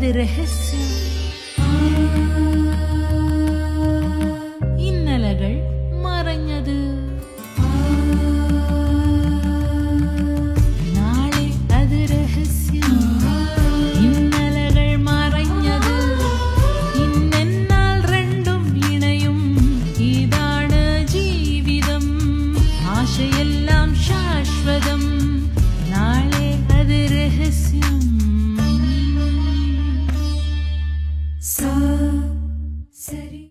این رهس